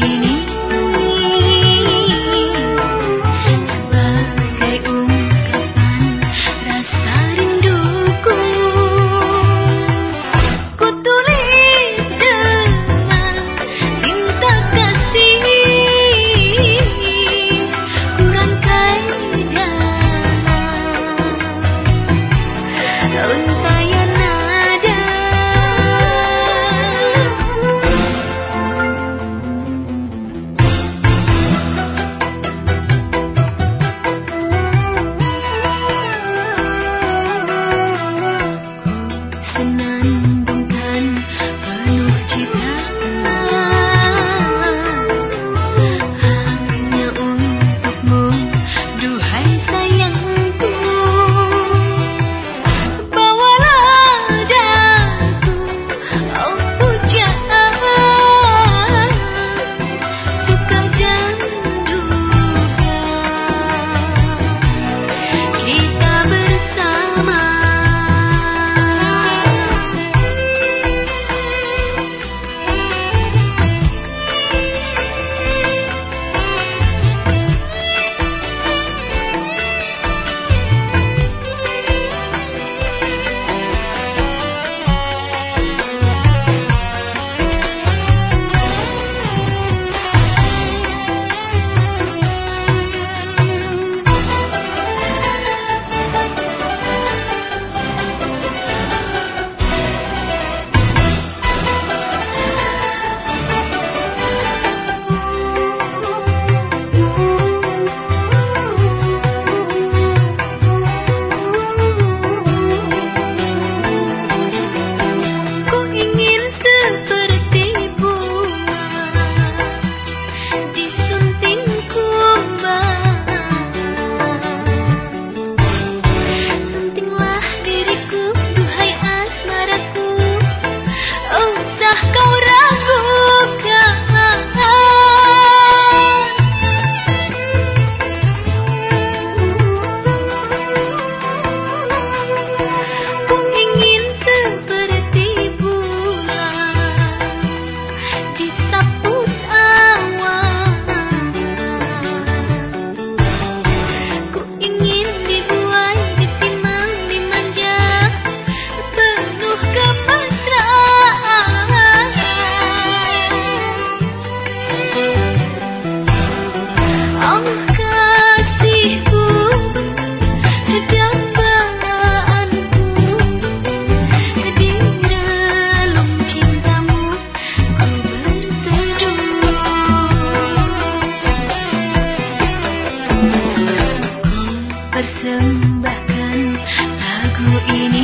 ini sembahkan lagu ini.